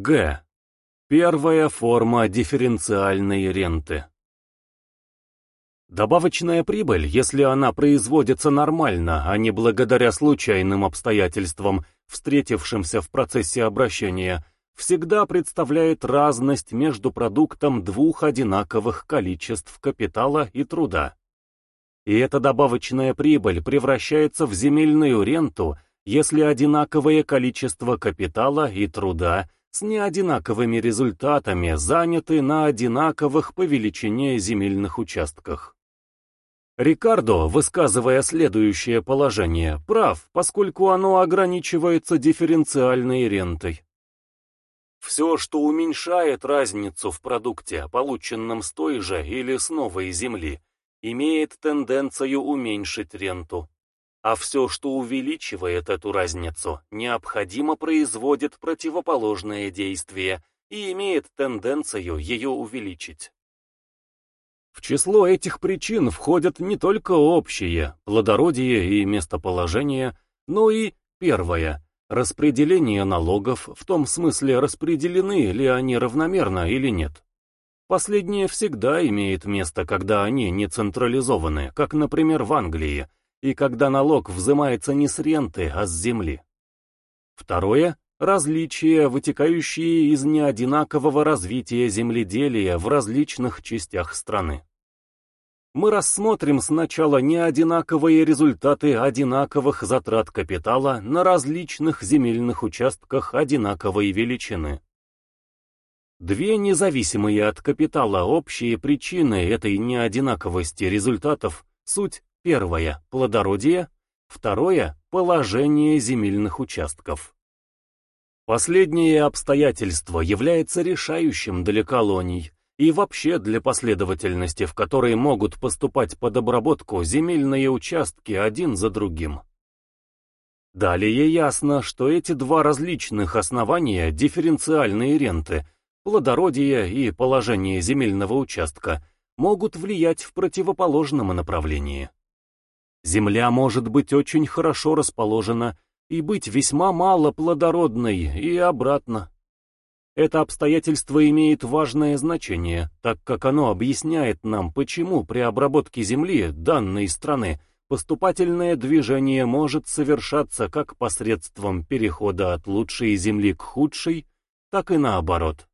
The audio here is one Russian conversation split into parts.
Г. Первая форма дифференциальной ренты. Добавочная прибыль, если она производится нормально, а не благодаря случайным обстоятельствам, встретившимся в процессе обращения, всегда представляет разность между продуктом двух одинаковых количеств капитала и труда. И эта добавочная прибыль превращается в земельную ренту, если одинаковое количество капитала и труда с неодинаковыми результатами заняты на одинаковых по величине земельных участках. Рикардо, высказывая следующее положение, прав, поскольку оно ограничивается дифференциальной рентой. Все, что уменьшает разницу в продукте, полученном с той же или с новой земли, имеет тенденцию уменьшить ренту. А все, что увеличивает эту разницу, необходимо производит противоположное действие и имеет тенденцию ее увеличить. В число этих причин входят не только общие, плодородие и местоположение, но и, первое, распределение налогов, в том смысле, распределены ли они равномерно или нет. Последнее всегда имеет место, когда они не централизованы, как, например, в Англии, и когда налог взимается не с ренты, а с земли. Второе – различия, вытекающие из неодинакового развития земледелия в различных частях страны мы рассмотрим сначала неодинаковые результаты одинаковых затрат капитала на различных земельных участках одинаковой величины. Две независимые от капитала общие причины этой неодинаковости результатов суть первая – плодородие, второе – положение земельных участков. Последнее обстоятельство является решающим для колоний, и вообще для последовательности, в которой могут поступать под обработку земельные участки один за другим. Далее ясно, что эти два различных основания дифференциальные ренты, плодородие и положение земельного участка, могут влиять в противоположном направлении. Земля может быть очень хорошо расположена и быть весьма мало плодородной и обратно. Это обстоятельство имеет важное значение, так как оно объясняет нам, почему при обработке земли данной страны поступательное движение может совершаться как посредством перехода от лучшей земли к худшей, так и наоборот.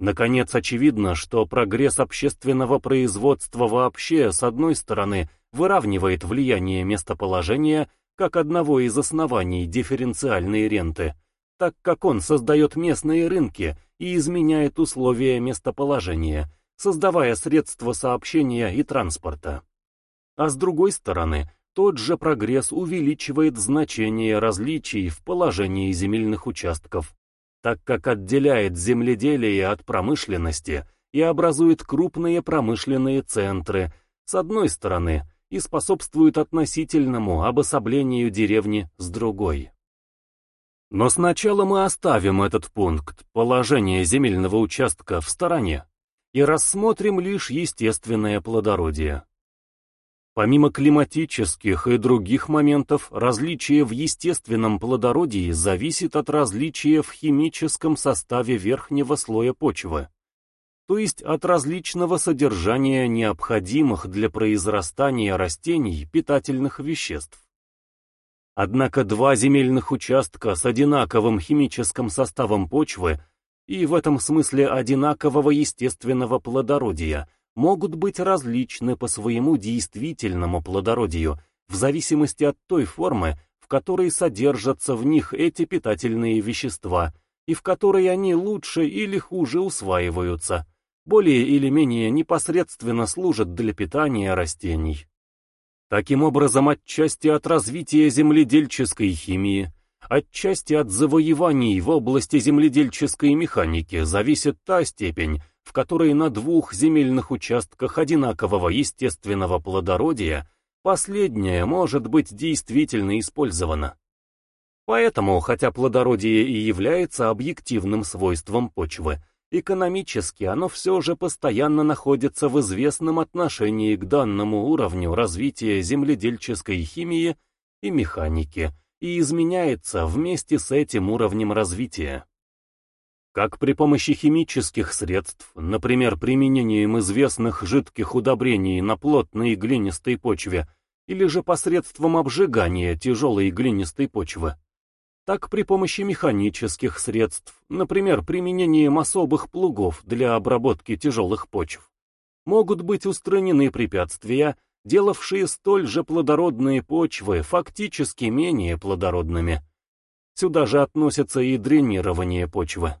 Наконец, очевидно, что прогресс общественного производства вообще, с одной стороны, выравнивает влияние местоположения как одного из оснований дифференциальной ренты, так как он создает местные рынки и изменяет условия местоположения, создавая средства сообщения и транспорта. А с другой стороны, тот же прогресс увеличивает значение различий в положении земельных участков, так как отделяет земледелие от промышленности и образует крупные промышленные центры, с одной стороны, и способствует относительному обособлению деревни с другой. Но сначала мы оставим этот пункт, положение земельного участка, в стороне, и рассмотрим лишь естественное плодородие. Помимо климатических и других моментов, различие в естественном плодородии зависит от различия в химическом составе верхнего слоя почвы, то есть от различного содержания необходимых для произрастания растений питательных веществ. Однако два земельных участка с одинаковым химическим составом почвы и в этом смысле одинакового естественного плодородия могут быть различны по своему действительному плодородию в зависимости от той формы, в которой содержатся в них эти питательные вещества и в которой они лучше или хуже усваиваются, более или менее непосредственно служат для питания растений. Таким образом, отчасти от развития земледельческой химии, отчасти от завоеваний в области земледельческой механики зависит та степень, в которой на двух земельных участках одинакового естественного плодородия последнее может быть действительно использовано. Поэтому, хотя плодородие и является объективным свойством почвы, Экономически оно все же постоянно находится в известном отношении к данному уровню развития земледельческой химии и механики и изменяется вместе с этим уровнем развития. как при помощи химических средств, например, применением известных жидких удобрений на плотной глинистой почве, или же посредством обжигания тяжелой глинистой почвы, так при помощи механических средств, например, применением особых плугов для обработки тяжелых почв, могут быть устранены препятствия, делавшие столь же плодородные почвы фактически менее плодородными. Сюда же относится и дренирование почвы.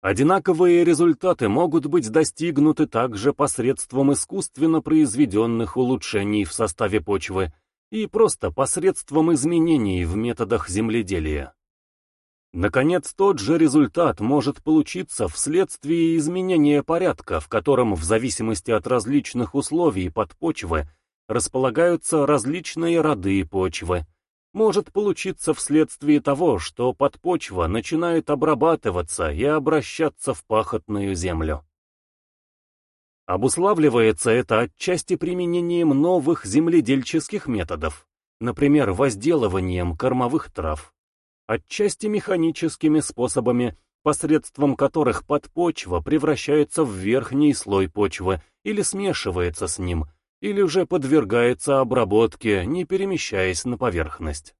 Одинаковые результаты могут быть достигнуты также посредством искусственно произведенных улучшений в составе почвы и просто посредством изменений в методах земледелия. Наконец, тот же результат может получиться вследствие изменения порядка, в котором в зависимости от различных условий подпочвы располагаются различные роды почвы, может получиться вследствие того, что подпочва начинает обрабатываться и обращаться в пахотную землю. Обуславливается это отчасти применением новых земледельческих методов, например, возделыванием кормовых трав, отчасти механическими способами, посредством которых подпочва превращается в верхний слой почвы или смешивается с ним – или же подвергается обработке, не перемещаясь на поверхность.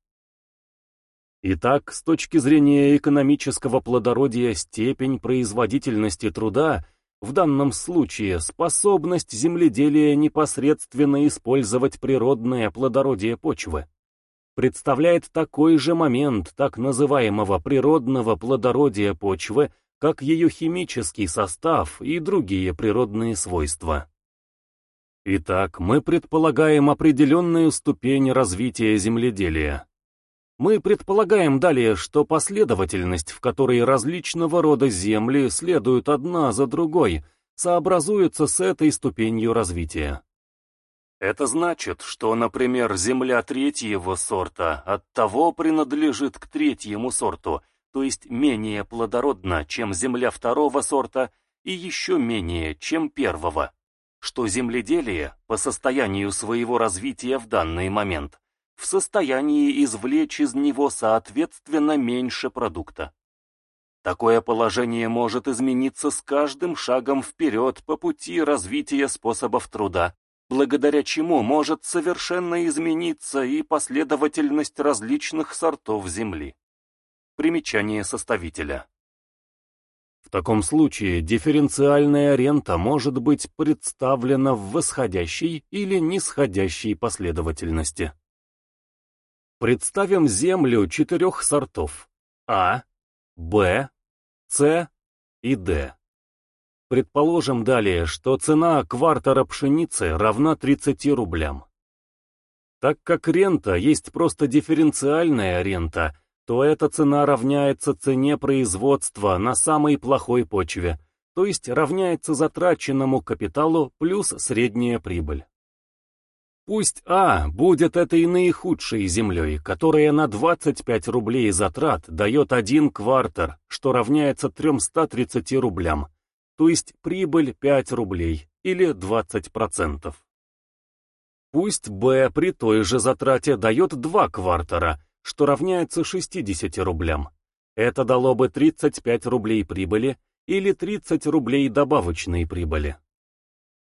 Итак, с точки зрения экономического плодородия степень производительности труда, в данном случае способность земледелия непосредственно использовать природное плодородие почвы, представляет такой же момент так называемого природного плодородия почвы, как ее химический состав и другие природные свойства. Итак, мы предполагаем определенную ступень развития земледелия. Мы предполагаем далее, что последовательность, в которой различного рода земли следуют одна за другой, сообразуется с этой ступенью развития. Это значит, что, например, земля третьего сорта от того принадлежит к третьему сорту, то есть менее плодородна, чем земля второго сорта и еще менее, чем первого что земледелие, по состоянию своего развития в данный момент, в состоянии извлечь из него соответственно меньше продукта. Такое положение может измениться с каждым шагом вперед по пути развития способов труда, благодаря чему может совершенно измениться и последовательность различных сортов земли. Примечание составителя таком случае дифференциальная рента может быть представлена в восходящей или нисходящей последовательности. Представим землю четырех сортов А, Б, С и Д. Предположим далее, что цена квартера пшеницы равна 30 рублям. Так как рента есть просто дифференциальная рента, то эта цена равняется цене производства на самой плохой почве, то есть равняется затраченному капиталу плюс средняя прибыль. Пусть А будет этой наихудшей землей, которая на 25 рублей затрат дает один квартер, что равняется 330 рублям, то есть прибыль 5 рублей или 20%. Пусть Б при той же затрате дает два квартера, что равняется 60 рублям. Это дало бы 35 рублей прибыли или 30 рублей добавочной прибыли.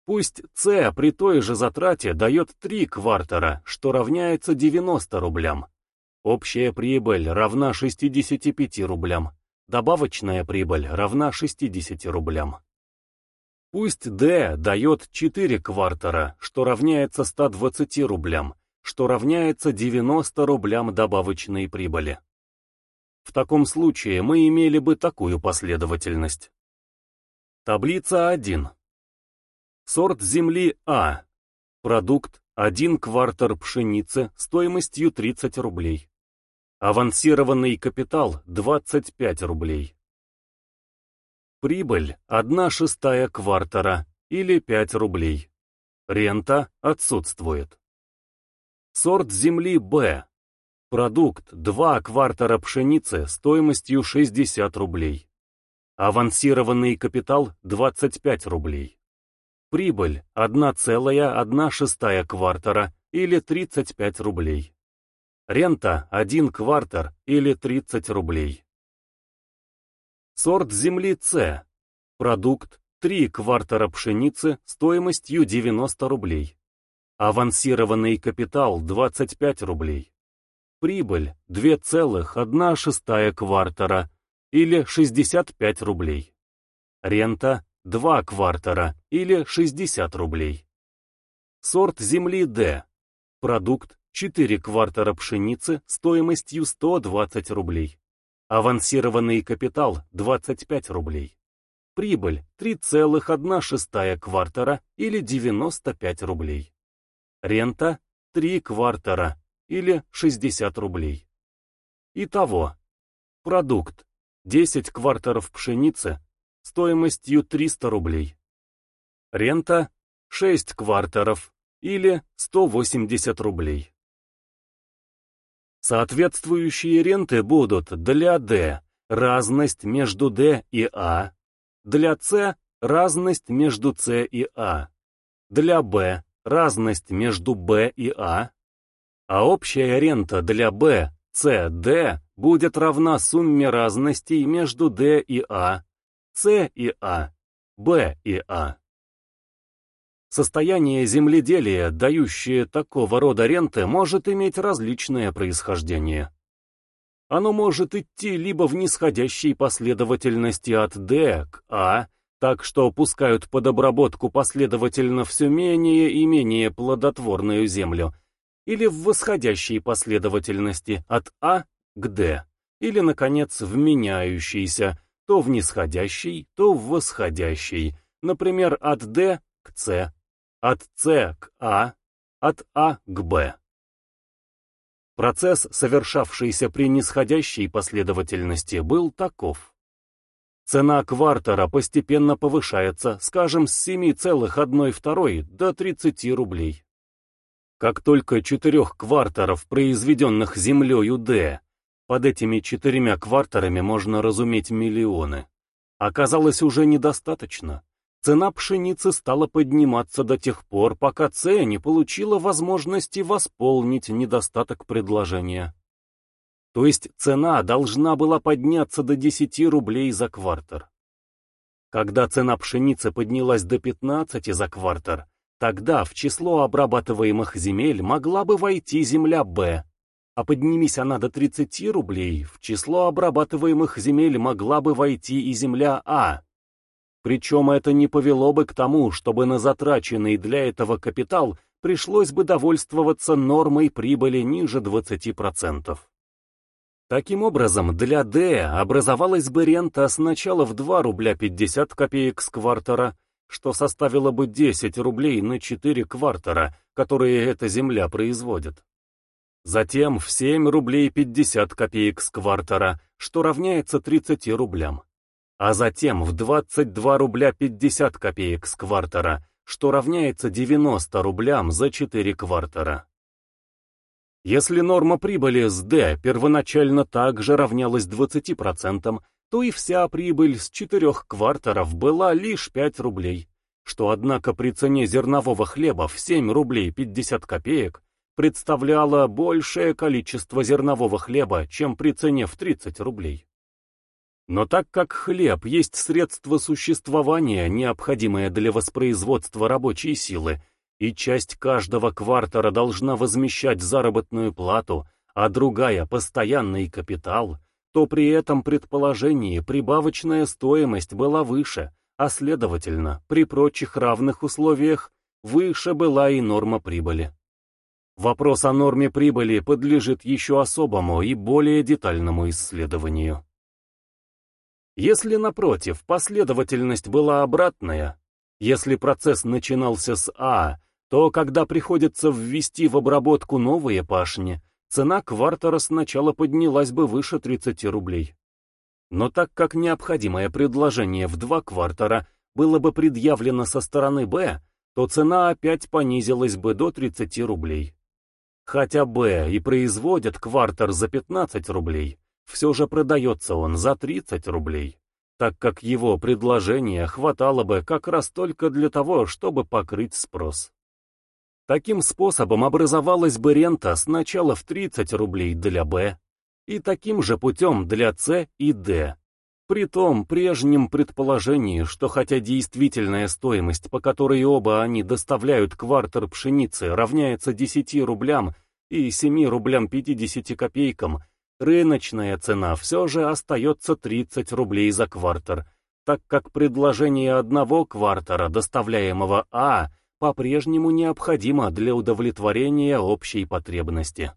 Пусть С при той же затрате дает 3 квартера, что равняется 90 рублям. Общая прибыль равна 65 рублям. Добавочная прибыль равна 60 рублям. Пусть D дает 4 квартера, что равняется 120 рублям, что равняется 90 рублям добавочной прибыли. В таком случае мы имели бы такую последовательность. Таблица 1. Сорт земли А. Продукт 1 квартер пшеницы стоимостью 30 рублей. Авансированный капитал 25 рублей. Прибыль 1 шестая квартера или 5 рублей. Рента отсутствует. Сорт земли Б. Продукт 2 квартера пшеницы стоимостью 60 рублей. Авансированный капитал 25 рублей. Прибыль 1,1 квартера или 35 рублей. Рента 1 квартер или 30 рублей. Сорт земли С. Продукт 3 квартера пшеницы стоимостью 90 рублей. Авансированный капитал 25 рублей. Прибыль 2,1 шестая квартера или 65 рублей. Рента 2 квартера или 60 рублей. Сорт земли D. Продукт 4 квартера пшеницы стоимостью 120 рублей. Авансированный капитал 25 рублей. Прибыль 3,1 шестая квартера или 95 рублей. Рента 3 квартера или 60 рублей. Итого. Продукт 10 квартеров пшеницы стоимостью 300 рублей. Рента 6 квартеров или 180 рублей. Соответствующие ренты будут для D разность между D и А, для С разность между С и А, для Б разность между Б и А, а общая рента для Б, С, Д будет равна сумме разностей между D и А, С и А, Б и А. Состояние земледелия, дающее такого рода ренты, может иметь различное происхождение. Оно может идти либо в нисходящей последовательности от D к А, так что пускают под обработку последовательно все менее и менее плодотворную землю, или в восходящей последовательности от А к D, или, наконец, в меняющейся, то в нисходящей, то в восходящей, например, от D к С от С к А, от А к Б. Процесс, совершавшийся при нисходящей последовательности, был таков. Цена квартера постепенно повышается, скажем, с 7,1 до 30 рублей. Как только четырех квартеров, произведенных землею D, под этими четырьмя квартерами можно разуметь миллионы, оказалось уже недостаточно. Цена пшеницы стала подниматься до тех пор, пока Ц не получила возможности восполнить недостаток предложения. То есть цена должна была подняться до 10 рублей за квартер. Когда цена пшеницы поднялась до 15 за квартер, тогда в число обрабатываемых земель могла бы войти земля Б, а поднимись она до 30 рублей, в число обрабатываемых земель могла бы войти и земля А. Причем это не повело бы к тому, чтобы на затраченный для этого капитал пришлось бы довольствоваться нормой прибыли ниже 20%. Таким образом, для D образовалась бы рента сначала в 2 рубля 50 копеек с квартера, что составило бы 10 рублей на 4 квартера, которые эта земля производит. Затем в 7 рублей 50 копеек с квартера, что равняется 30 рублям а затем в 22 рубля 50 копеек с квартера, что равняется 90 рублям за 4 квартера. Если норма прибыли с D первоначально также равнялась 20%, то и вся прибыль с 4 квартеров была лишь 5 рублей, что однако при цене зернового хлеба в 7 рублей 50 копеек представляло большее количество зернового хлеба, чем при цене в 30 рублей. Но так как хлеб есть средство существования, необходимое для воспроизводства рабочей силы, и часть каждого квартера должна возмещать заработную плату, а другая – постоянный капитал, то при этом предположении прибавочная стоимость была выше, а следовательно, при прочих равных условиях, выше была и норма прибыли. Вопрос о норме прибыли подлежит еще особому и более детальному исследованию. Если, напротив, последовательность была обратная, если процесс начинался с А, то когда приходится ввести в обработку новые пашни, цена квартера сначала поднялась бы выше 30 рублей. Но так как необходимое предложение в два квартера было бы предъявлено со стороны Б, то цена опять понизилась бы до 30 рублей. Хотя Б и производит квартер за 15 рублей, все же продается он за 30 рублей, так как его предложение хватало бы как раз только для того, чтобы покрыть спрос. Таким способом образовалась бы рента сначала в 30 рублей для Б, и таким же путем для С и Д. При том прежнем предположении, что хотя действительная стоимость, по которой оба они доставляют квартер пшеницы, равняется 10 рублям и 7 рублям 50 копейкам, рыночная цена все же остается 30 рублей за квартер, так как предложение одного квартера, доставляемого А, по-прежнему необходимо для удовлетворения общей потребности.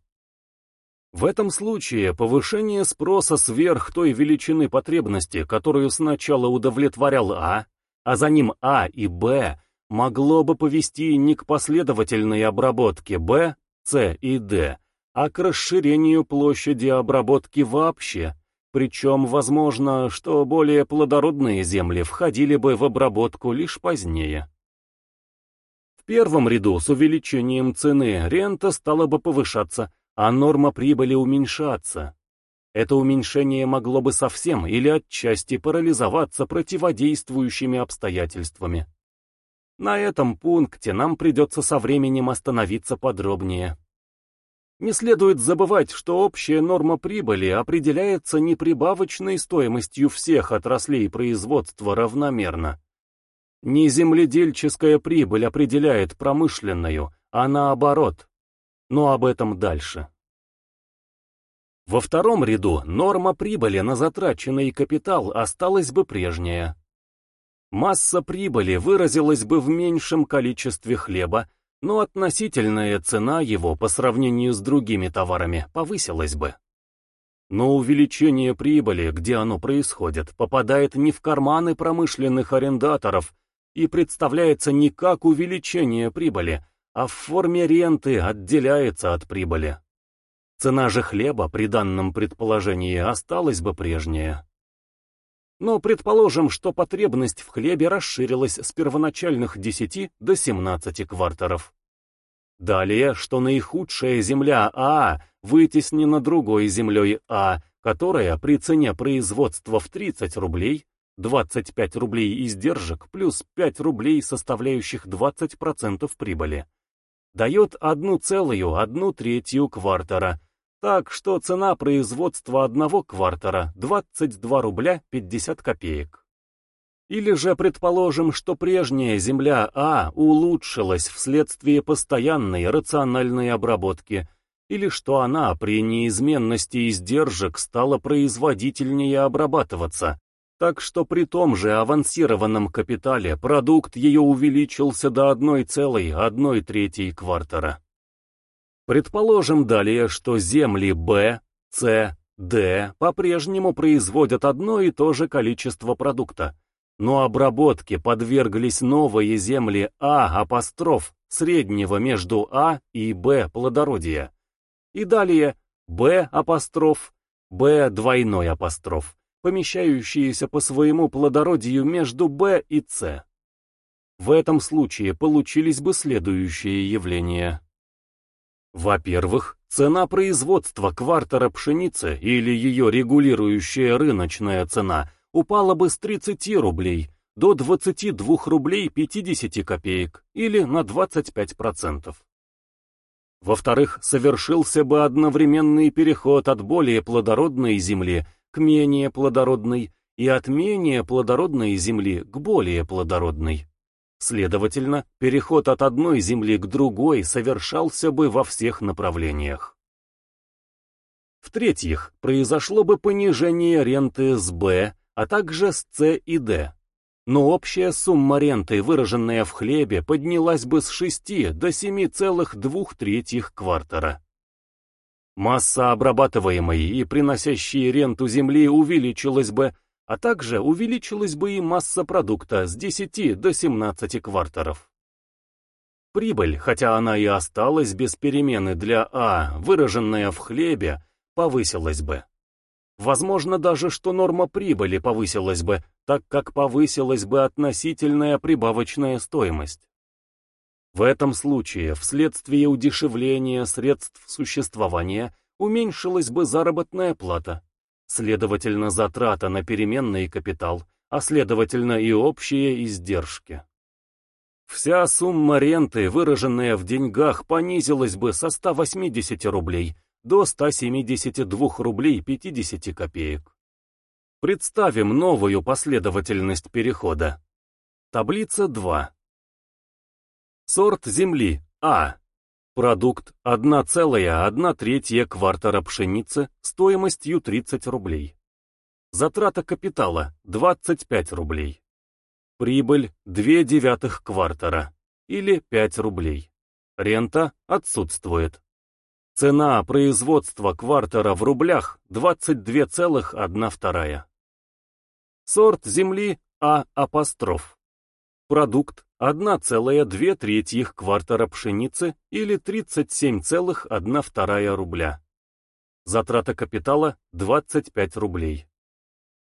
В этом случае повышение спроса сверх той величины потребности, которую сначала удовлетворял А, а за ним А и Б, могло бы повести не к последовательной обработке Б, С и Д, а к расширению площади обработки вообще, причем возможно, что более плодородные земли входили бы в обработку лишь позднее. В первом ряду с увеличением цены рента стала бы повышаться, а норма прибыли уменьшаться. Это уменьшение могло бы совсем или отчасти парализоваться противодействующими обстоятельствами. На этом пункте нам придется со временем остановиться подробнее. Не следует забывать, что общая норма прибыли определяется не прибавочной стоимостью всех отраслей производства равномерно. Не земледельческая прибыль определяет промышленную, а наоборот, но об этом дальше. Во втором ряду норма прибыли на затраченный капитал осталась бы прежняя. Масса прибыли выразилась бы в меньшем количестве хлеба, но относительная цена его по сравнению с другими товарами повысилась бы. Но увеличение прибыли, где оно происходит, попадает не в карманы промышленных арендаторов и представляется не как увеличение прибыли, а в форме ренты отделяется от прибыли. Цена же хлеба при данном предположении осталась бы прежняя. Но предположим, что потребность в хлебе расширилась с первоначальных 10 до 17 квартеров. Далее, что наихудшая земля А вытеснена другой землей А, которая при цене производства в 30 рублей, 25 рублей издержек плюс 5 рублей, составляющих 20% прибыли, дает одну целую одну третью квартера, так что цена производства одного квартера 22 рубля 50 копеек. Или же предположим, что прежняя земля А улучшилась вследствие постоянной рациональной обработки, или что она при неизменности издержек стала производительнее обрабатываться, так что при том же авансированном капитале продукт ее увеличился до 1,1 третьей квартера. Предположим далее, что земли Б, С, Д по-прежнему производят одно и то же количество продукта, но обработке подверглись новые земли А апостроф среднего между А и Б плодородия. И далее Б апостроф, Б двойной апостроф помещающиеся по своему плодородию между Б и С. В этом случае получились бы следующие явления. Во-первых, цена производства квартера пшеницы или ее регулирующая рыночная цена упала бы с 30 рублей до 22 рублей 50 копеек или на 25%. Во-вторых, совершился бы одновременный переход от более плодородной земли к менее плодородной и от менее плодородной земли к более плодородной. Следовательно, переход от одной земли к другой совершался бы во всех направлениях. В-третьих, произошло бы понижение ренты с Б, а также с С и Д. Но общая сумма ренты, выраженная в хлебе, поднялась бы с 6 до 7,2 третьих квартера. Масса обрабатываемой и приносящей ренту земли увеличилась бы, а также увеличилась бы и масса продукта с 10 до 17 квартеров. Прибыль, хотя она и осталась без перемены для А, выраженная в хлебе, повысилась бы. Возможно даже, что норма прибыли повысилась бы, так как повысилась бы относительная прибавочная стоимость. В этом случае, вследствие удешевления средств существования, уменьшилась бы заработная плата, следовательно, затрата на переменный капитал, а следовательно и общие издержки. Вся сумма ренты, выраженная в деньгах, понизилась бы со 180 рублей до 172 рублей 50 копеек. Представим новую последовательность перехода. Таблица 2. Сорт земли А. Продукт 1,1 третья квартера пшеницы стоимостью 30 рублей. Затрата капитала 25 рублей. Прибыль 2 девятых квартера или 5 рублей. Рента отсутствует. Цена производства квартера в рублях 22,1 Сорт земли А апостроф. Продукт 1,2 третьих квартера пшеницы или 37,1 рубля. Затрата капитала 25 рублей.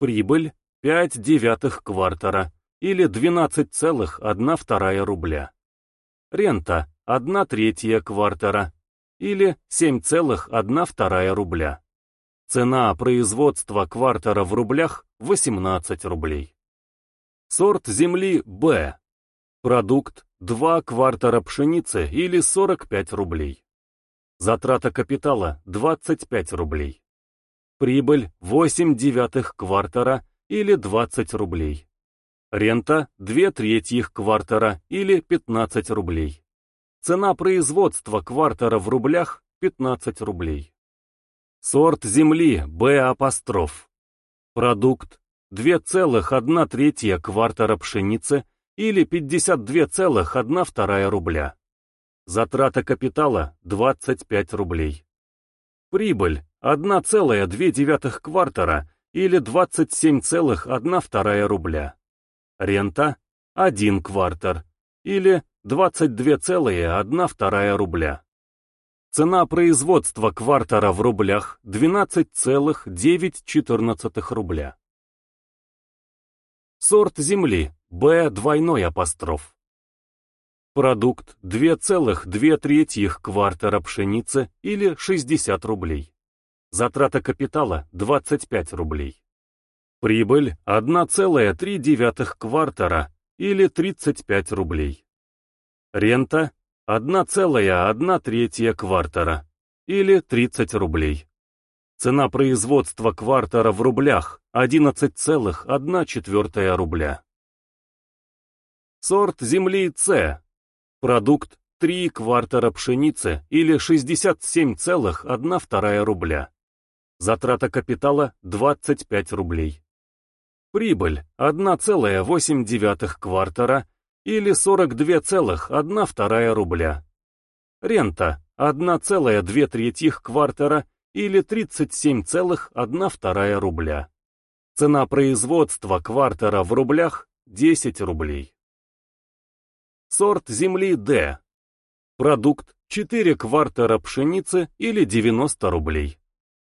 Прибыль 5 девятых квартера или 12,1 рубля. Рента 1 третья квартера или 7,1 рубля. Цена производства квартера в рублях 18 рублей. Сорт земли Б. Продукт 2 квартера пшеницы или 45 рублей. Затрата капитала 25 рублей. Прибыль 8 девятых квартера или 20 рублей. Рента 2 третьих квартера или 15 рублей. Цена производства квартера в рублях 15 рублей. Сорт земли Б. Продукт 2,1 третья квартера пшеницы или 52,1 рубля. Затрата капитала 25 рублей. Прибыль 1,2 квартера или 27,1 рубля. Рента 1 квартер или 22,1 рубля. Цена производства квартера в рублях 12,914 рубля. Сорт земли Б двойной апостроф. Продукт 2,2 третьих квартера пшеницы или 60 рублей. Затрата капитала 25 рублей. Прибыль 1,3 квартера или 35 рублей. Рента 1,1 третья квартера или 30 рублей. Цена производства квартера в рублях 11,1 четвертая рубля. Сорт земли С. Продукт 3 квартера пшеницы или 67,1 вторая рубля. Затрата капитала 25 рублей. Прибыль 1,8 квартера или 42,1 вторая рубля. Рента 1,2 третьих квартера или 37,1 вторая рубля. Цена производства квартера в рублях 10 рублей. Сорт земли D. Продукт 4 квартера пшеницы или 90 рублей.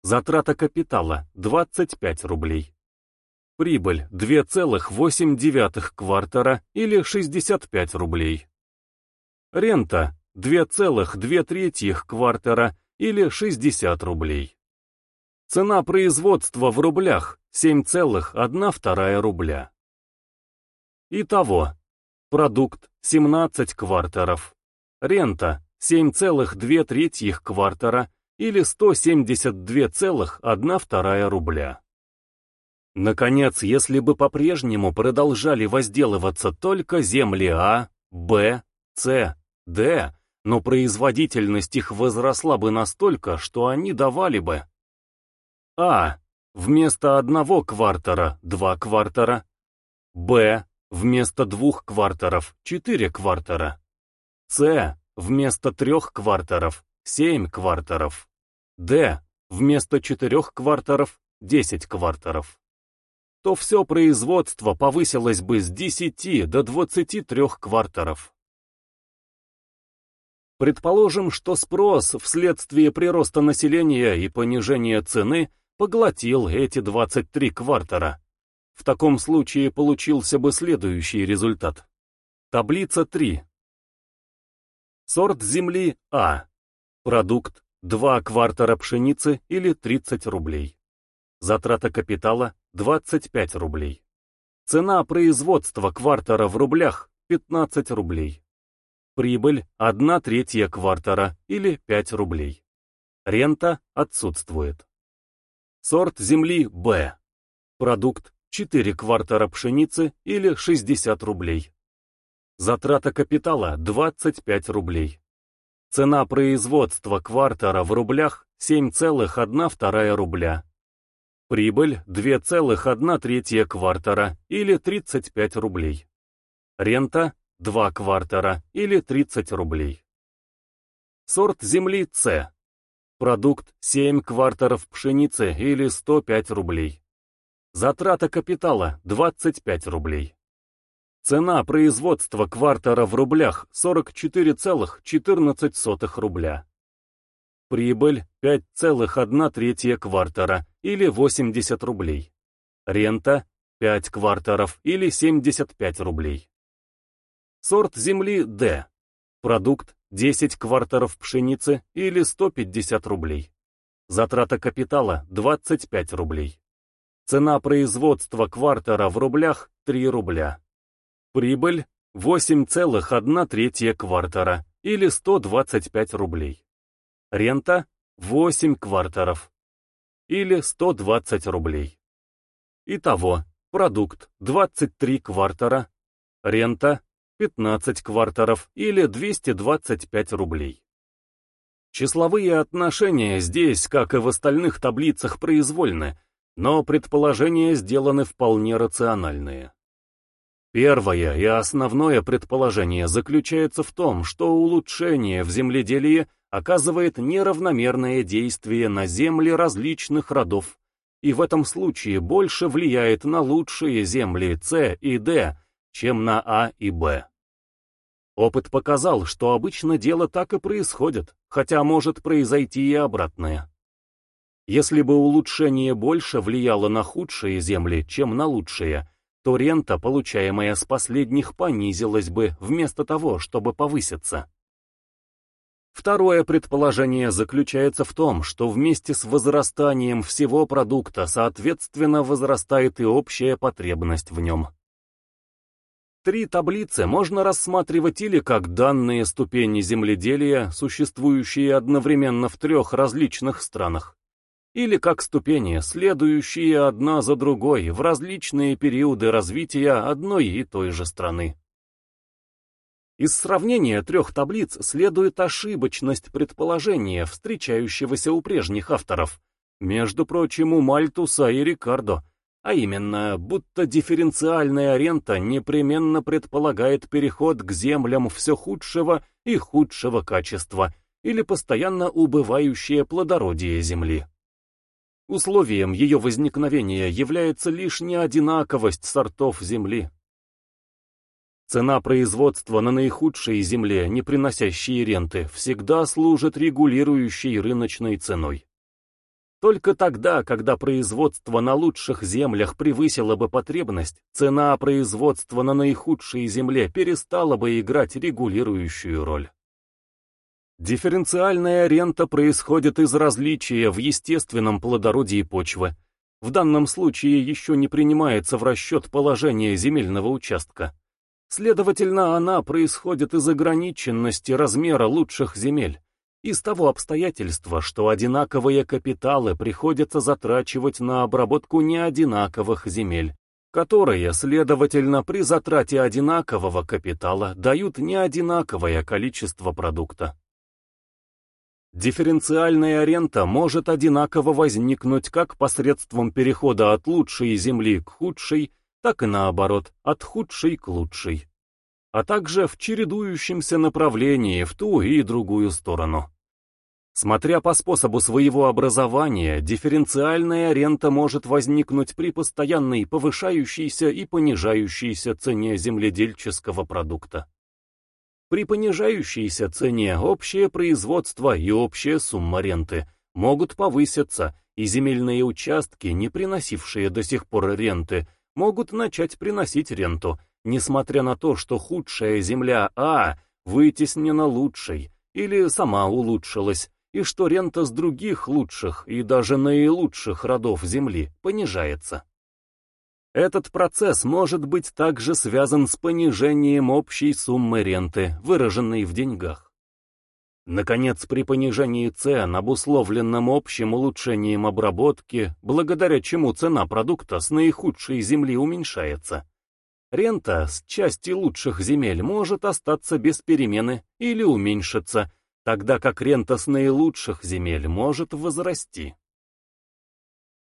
Затрата капитала 25 рублей. Прибыль 2,8 квартера или 65 рублей. Рента 2,2 третьих квартера или 60 рублей. Цена производства в рублях 7,1 рубля. Итого. Продукт 17 квартеров. Рента 7,2 третьих квартера или 172,1 рубля. Наконец, если бы по-прежнему продолжали возделываться только земли А, Б, С, Д, но производительность их возросла бы настолько, что они давали бы А. Вместо одного квартера – два квартера. Б. Вместо двух квартеров – четыре квартера. С. Вместо трех квартеров – семь квартеров. Д. Вместо четырех квартеров – десять квартеров то все производство повысилось бы с 10 до 23 квартеров. Предположим, что спрос вследствие прироста населения и понижения цены поглотил эти 23 квартера. В таком случае получился бы следующий результат. Таблица 3. Сорт земли А. Продукт 2 квартера пшеницы или 30 рублей. Затрата капитала 25 рублей. Цена производства квартера в рублях 15 рублей. Прибыль 1 третья квартера или 5 рублей. Рента отсутствует. Сорт земли Б. Продукт 4 квартара пшеницы или 60 рублей. Затрата капитала 25 рублей. Цена производства квартара в рублях 7,1 рубля. Прибыль 2,1 квартара или 35 рублей. Рента 2 квартара или 30 рублей. Сорт земли С. Продукт 7 квартаров пшеницы или 105 рублей. Затрата капитала 25 рублей. Цена производства квартара в рублях 44,14 рубля. Прибыль 5,1 третья квартара или 80 рублей. Рента 5 квартаров или 75 рублей. Сорт земли D. Продукт 10 квартаров пшеницы или 150 рублей. Затрата капитала 25 рублей. Цена производства квартара в рублях 3 рубля. Прибыль 8,1 третья квартара или 125 рублей. Рента 8 квартаров или 120 рублей. Итого, продукт 23 квартара, рента 15 квартаров или 225 рублей. Числовые отношения здесь, как и в остальных таблицах, произвольны, но предположения сделаны вполне рациональные. Первое и основное предположение заключается в том, что улучшение в земледелии оказывает неравномерное действие на земли различных родов, и в этом случае больше влияет на лучшие земли С и Д, чем на А и Б. Опыт показал, что обычно дело так и происходит, хотя может произойти и обратное. Если бы улучшение больше влияло на худшие земли, чем на лучшие, то рента, получаемая с последних, понизилась бы, вместо того, чтобы повыситься. Второе предположение заключается в том, что вместе с возрастанием всего продукта соответственно возрастает и общая потребность в нем. Три таблицы можно рассматривать или как данные ступени земледелия, существующие одновременно в трех различных странах, или как ступени, следующие одна за другой в различные периоды развития одной и той же страны. Из сравнения трех таблиц следует ошибочность предположения, встречающегося у прежних авторов, между прочим, у Мальтуса и Рикардо, а именно, будто дифференциальная рента непременно предполагает переход к землям все худшего и худшего качества или постоянно убывающее плодородие земли. Условием ее возникновения является лишь неодинаковость сортов земли. Цена производства на наихудшей земле, не приносящей ренты, всегда служит регулирующей рыночной ценой. Только тогда, когда производство на лучших землях превысило бы потребность, цена производства на наихудшей земле перестала бы играть регулирующую роль. Дифференциальная рента происходит из различия в естественном плодородии почвы. В данном случае еще не принимается в расчет положение земельного участка. Следовательно, она происходит из ограниченности размера лучших земель, из того обстоятельства, что одинаковые капиталы приходится затрачивать на обработку неодинаковых земель, которые, следовательно, при затрате одинакового капитала дают неодинаковое количество продукта. Дифференциальная рента может одинаково возникнуть как посредством перехода от лучшей земли к худшей, так и наоборот, от худшей к лучшей, а также в чередующемся направлении в ту и другую сторону. Смотря по способу своего образования, дифференциальная рента может возникнуть при постоянной повышающейся и понижающейся цене земледельческого продукта. При понижающейся цене общее производство и общая сумма ренты могут повыситься, и земельные участки, не приносившие до сих пор ренты, могут начать приносить ренту, несмотря на то, что худшая земля А вытеснена лучшей или сама улучшилась, и что рента с других лучших и даже наилучших родов земли понижается. Этот процесс может быть также связан с понижением общей суммы ренты, выраженной в деньгах. Наконец, при понижении цен, обусловленном общим улучшением обработки, благодаря чему цена продукта с наихудшей земли уменьшается, рента с части лучших земель может остаться без перемены или уменьшиться, тогда как рента с наилучших земель может возрасти.